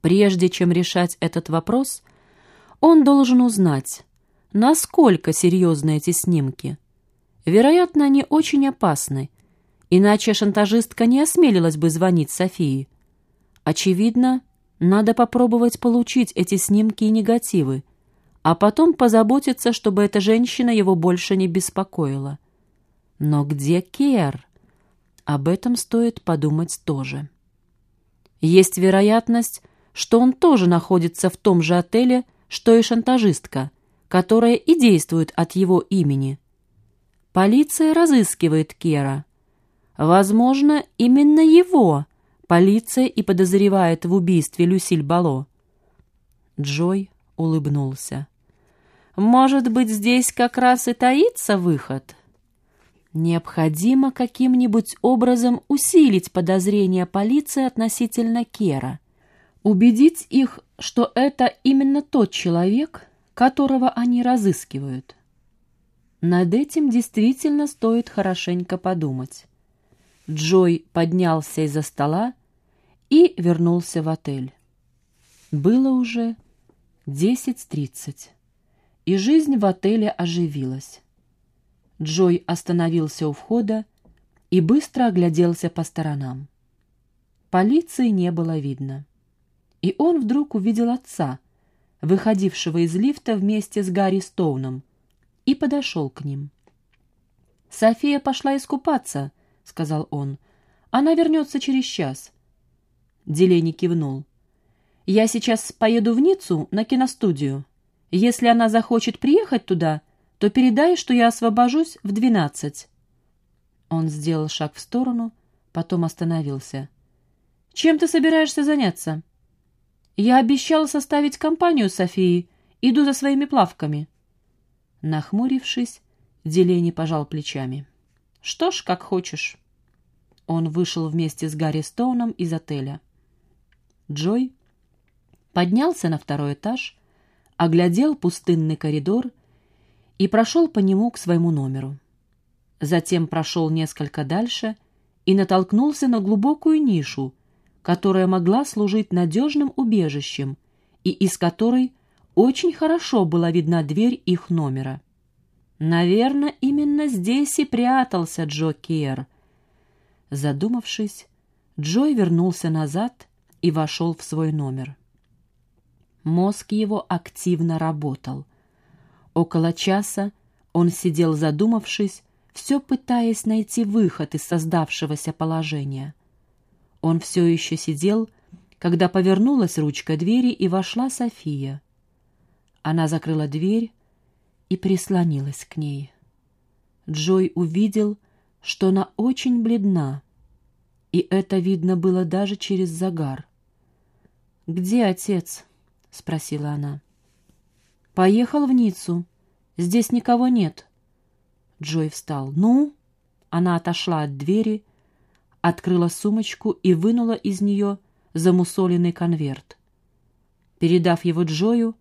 Прежде чем решать этот вопрос, он должен узнать, насколько серьезны эти снимки. Вероятно, они очень опасны, иначе шантажистка не осмелилась бы звонить Софии. Очевидно, надо попробовать получить эти снимки и негативы, а потом позаботиться, чтобы эта женщина его больше не беспокоила. Но где Кер? Об этом стоит подумать тоже. Есть вероятность, что он тоже находится в том же отеле, что и шантажистка, которая и действует от его имени. Полиция разыскивает Кера. Возможно, именно его полиция и подозревает в убийстве Люсиль Бало. Джой улыбнулся. «Может быть, здесь как раз и таится выход?» Необходимо каким-нибудь образом усилить подозрения полиции относительно Кера. Убедить их, что это именно тот человек, которого они разыскивают. Над этим действительно стоит хорошенько подумать. Джой поднялся из-за стола и вернулся в отель. Было уже десять тридцать, и жизнь в отеле оживилась. Джой остановился у входа и быстро огляделся по сторонам. Полиции не было видно. И он вдруг увидел отца, выходившего из лифта вместе с Гарри Стоуном, и подошел к ним. «София пошла искупаться», — сказал он. «Она вернется через час». Делени кивнул. «Я сейчас поеду в Ниццу на киностудию. Если она захочет приехать туда, то передай, что я освобожусь в двенадцать». Он сделал шаг в сторону, потом остановился. «Чем ты собираешься заняться?» «Я обещал составить компанию Софии. Иду за своими плавками». Нахмурившись, Делени пожал плечами. «Что ж, как хочешь». Он вышел вместе с Гарри Стоуном из отеля. Джой поднялся на второй этаж, оглядел пустынный коридор и прошел по нему к своему номеру. Затем прошел несколько дальше и натолкнулся на глубокую нишу, которая могла служить надежным убежищем и из которой очень хорошо была видна дверь их номера. Наверное, именно здесь и прятался Джо Кер. Задумавшись, Джой вернулся назад и вошел в свой номер. Мозг его активно работал — Около часа он сидел задумавшись, все пытаясь найти выход из создавшегося положения. Он все еще сидел, когда повернулась ручка двери и вошла София. Она закрыла дверь и прислонилась к ней. Джой увидел, что она очень бледна, и это видно было даже через загар. «Где отец?» — спросила она. «Поехал в Ниццу. Здесь никого нет». Джой встал. «Ну?» Она отошла от двери, открыла сумочку и вынула из нее замусоленный конверт. Передав его Джою,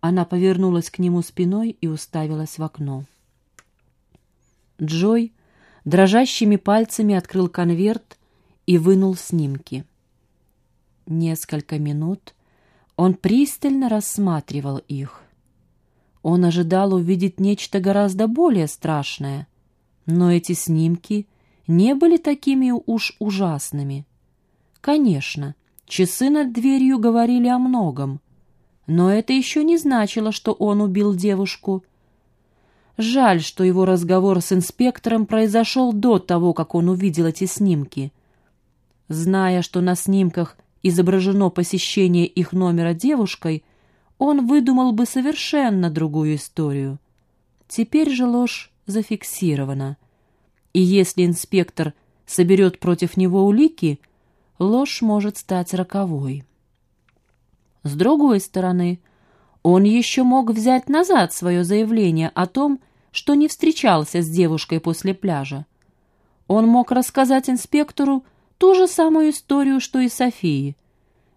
она повернулась к нему спиной и уставилась в окно. Джой дрожащими пальцами открыл конверт и вынул снимки. Несколько минут он пристально рассматривал их. Он ожидал увидеть нечто гораздо более страшное, но эти снимки не были такими уж ужасными. Конечно, часы над дверью говорили о многом, но это еще не значило, что он убил девушку. Жаль, что его разговор с инспектором произошел до того, как он увидел эти снимки. Зная, что на снимках изображено посещение их номера девушкой, он выдумал бы совершенно другую историю. Теперь же ложь зафиксирована. И если инспектор соберет против него улики, ложь может стать роковой. С другой стороны, он еще мог взять назад свое заявление о том, что не встречался с девушкой после пляжа. Он мог рассказать инспектору ту же самую историю, что и Софии.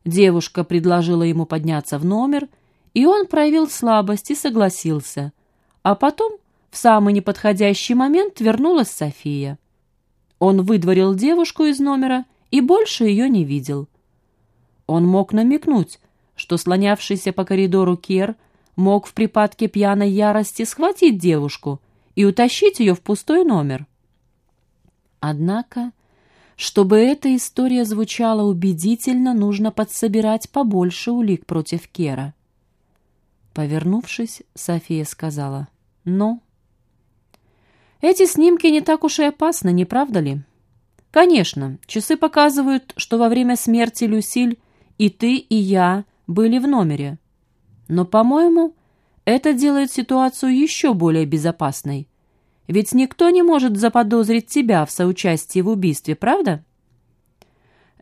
Девушка предложила ему подняться в номер — и он проявил слабость и согласился. А потом, в самый неподходящий момент, вернулась София. Он выдворил девушку из номера и больше ее не видел. Он мог намекнуть, что слонявшийся по коридору Кер мог в припадке пьяной ярости схватить девушку и утащить ее в пустой номер. Однако, чтобы эта история звучала убедительно, нужно подсобирать побольше улик против Кера. Повернувшись, София сказала, «Ну?» «Эти снимки не так уж и опасны, не правда ли?» «Конечно, часы показывают, что во время смерти Люсиль и ты, и я были в номере. Но, по-моему, это делает ситуацию еще более безопасной. Ведь никто не может заподозрить тебя в соучастии в убийстве, правда?»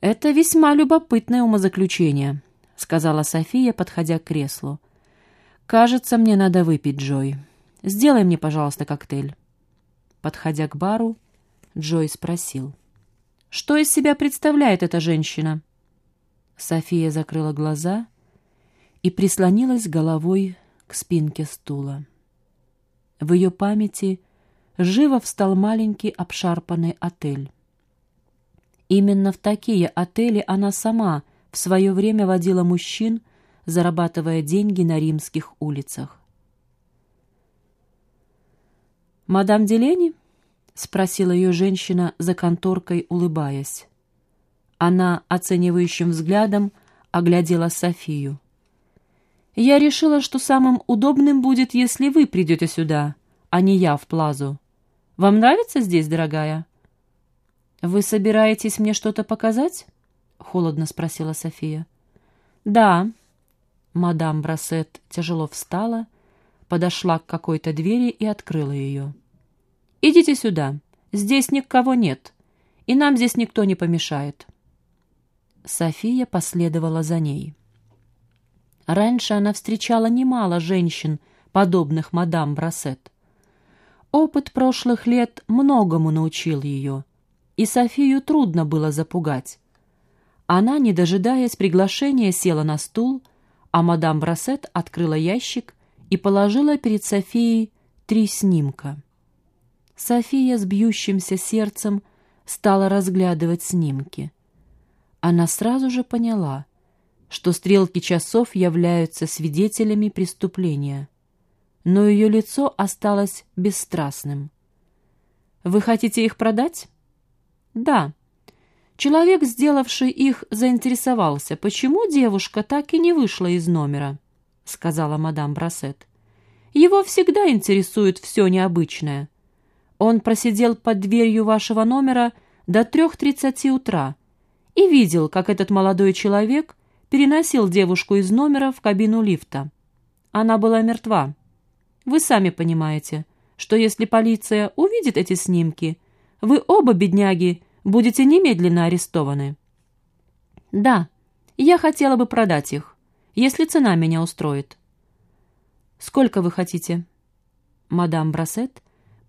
«Это весьма любопытное умозаключение», — сказала София, подходя к креслу. «Кажется, мне надо выпить, Джой. Сделай мне, пожалуйста, коктейль». Подходя к бару, Джой спросил. «Что из себя представляет эта женщина?» София закрыла глаза и прислонилась головой к спинке стула. В ее памяти живо встал маленький обшарпанный отель. Именно в такие отели она сама в свое время водила мужчин, зарабатывая деньги на римских улицах. «Мадам Делени?» — спросила ее женщина за конторкой, улыбаясь. Она оценивающим взглядом оглядела Софию. «Я решила, что самым удобным будет, если вы придете сюда, а не я в Плазу. Вам нравится здесь, дорогая?» «Вы собираетесь мне что-то показать?» — холодно спросила София. «Да», Мадам Брасет тяжело встала, подошла к какой-то двери и открыла ее. «Идите сюда. Здесь никого нет, и нам здесь никто не помешает». София последовала за ней. Раньше она встречала немало женщин, подобных мадам Брасет. Опыт прошлых лет многому научил ее, и Софию трудно было запугать. Она, не дожидаясь приглашения, села на стул, а мадам Брасет открыла ящик и положила перед Софией три снимка. София с бьющимся сердцем стала разглядывать снимки. Она сразу же поняла, что стрелки часов являются свидетелями преступления, но ее лицо осталось бесстрастным. «Вы хотите их продать?» «Да», Человек, сделавший их, заинтересовался, почему девушка так и не вышла из номера, — сказала мадам Брасет. Его всегда интересует все необычное. Он просидел под дверью вашего номера до трех тридцати утра и видел, как этот молодой человек переносил девушку из номера в кабину лифта. Она была мертва. Вы сами понимаете, что если полиция увидит эти снимки, вы оба, бедняги, будете немедленно арестованы. Да, я хотела бы продать их, если цена меня устроит. Сколько вы хотите? Мадам Брасет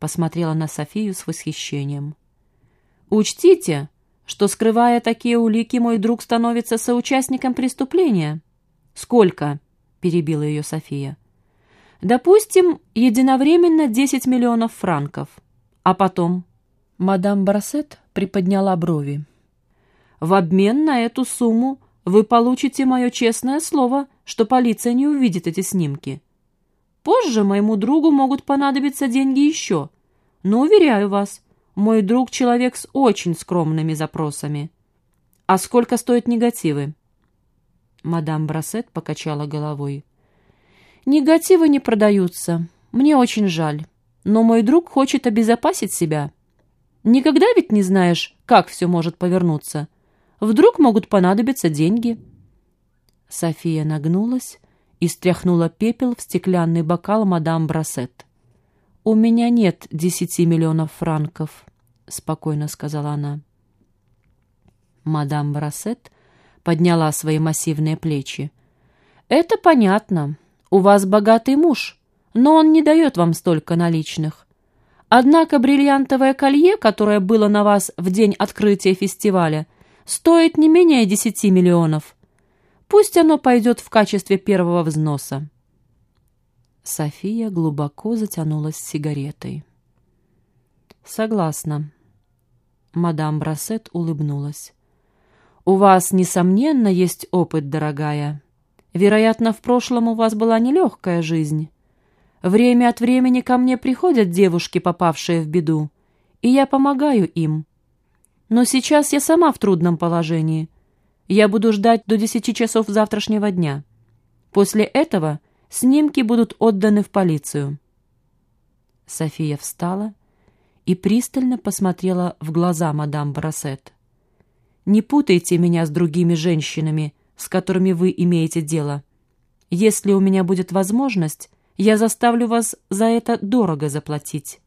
посмотрела на Софию с восхищением. Учтите, что, скрывая такие улики, мой друг становится соучастником преступления. Сколько? перебила ее София. Допустим, единовременно 10 миллионов франков. А потом? Мадам Барсет приподняла брови. «В обмен на эту сумму вы получите мое честное слово, что полиция не увидит эти снимки. Позже моему другу могут понадобиться деньги еще, но, уверяю вас, мой друг человек с очень скромными запросами. А сколько стоят негативы?» Мадам Брасет покачала головой. «Негативы не продаются. Мне очень жаль. Но мой друг хочет обезопасить себя». Никогда ведь не знаешь, как все может повернуться. Вдруг могут понадобиться деньги. София нагнулась и стряхнула пепел в стеклянный бокал мадам Брасет. «У меня нет десяти миллионов франков», — спокойно сказала она. Мадам Брасет подняла свои массивные плечи. «Это понятно. У вас богатый муж, но он не дает вам столько наличных. Однако бриллиантовое колье, которое было на вас в день открытия фестиваля, стоит не менее десяти миллионов. Пусть оно пойдет в качестве первого взноса. София глубоко затянулась сигаретой. «Согласна». Мадам Брасет улыбнулась. «У вас, несомненно, есть опыт, дорогая. Вероятно, в прошлом у вас была нелегкая жизнь. Время от времени ко мне приходят девушки, попавшие в беду, и я помогаю им. Но сейчас я сама в трудном положении. Я буду ждать до десяти часов завтрашнего дня. После этого снимки будут отданы в полицию». София встала и пристально посмотрела в глаза мадам Брасет. «Не путайте меня с другими женщинами, с которыми вы имеете дело. Если у меня будет возможность, я заставлю вас за это дорого заплатить».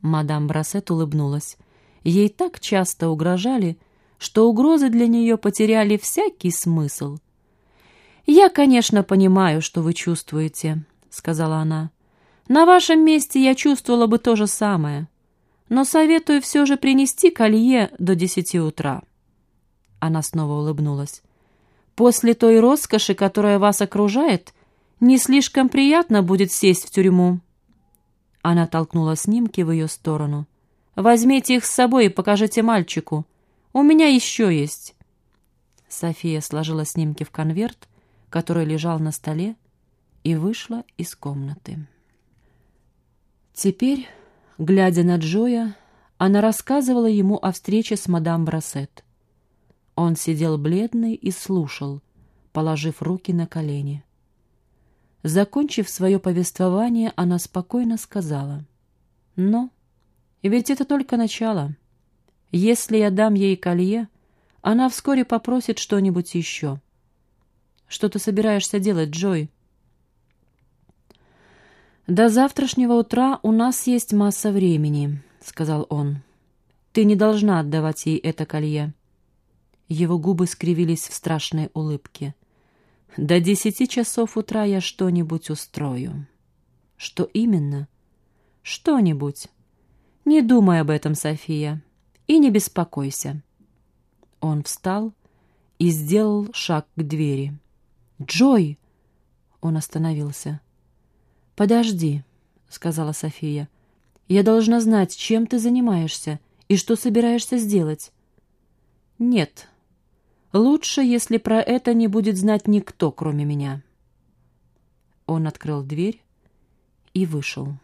Мадам Брасет улыбнулась. Ей так часто угрожали, что угрозы для нее потеряли всякий смысл. «Я, конечно, понимаю, что вы чувствуете», — сказала она. На вашем месте я чувствовала бы то же самое. Но советую все же принести колье до десяти утра». Она снова улыбнулась. «После той роскоши, которая вас окружает, не слишком приятно будет сесть в тюрьму». Она толкнула снимки в ее сторону. «Возьмите их с собой и покажите мальчику. У меня еще есть». София сложила снимки в конверт, который лежал на столе, и вышла из комнаты. Теперь, глядя на Джоя, она рассказывала ему о встрече с мадам Брасет. Он сидел бледный и слушал, положив руки на колени. Закончив свое повествование, она спокойно сказала, «Но ведь это только начало. Если я дам ей колье, она вскоре попросит что-нибудь еще. Что ты собираешься делать, Джой?» «До завтрашнего утра у нас есть масса времени», — сказал он. «Ты не должна отдавать ей это колье». Его губы скривились в страшной улыбке. «До десяти часов утра я что-нибудь устрою». «Что именно?» «Что-нибудь. Не думай об этом, София, и не беспокойся». Он встал и сделал шаг к двери. «Джой!» Он остановился. «Подожди», — сказала София. «Я должна знать, чем ты занимаешься и что собираешься сделать». «Нет. Лучше, если про это не будет знать никто, кроме меня». Он открыл дверь и вышел.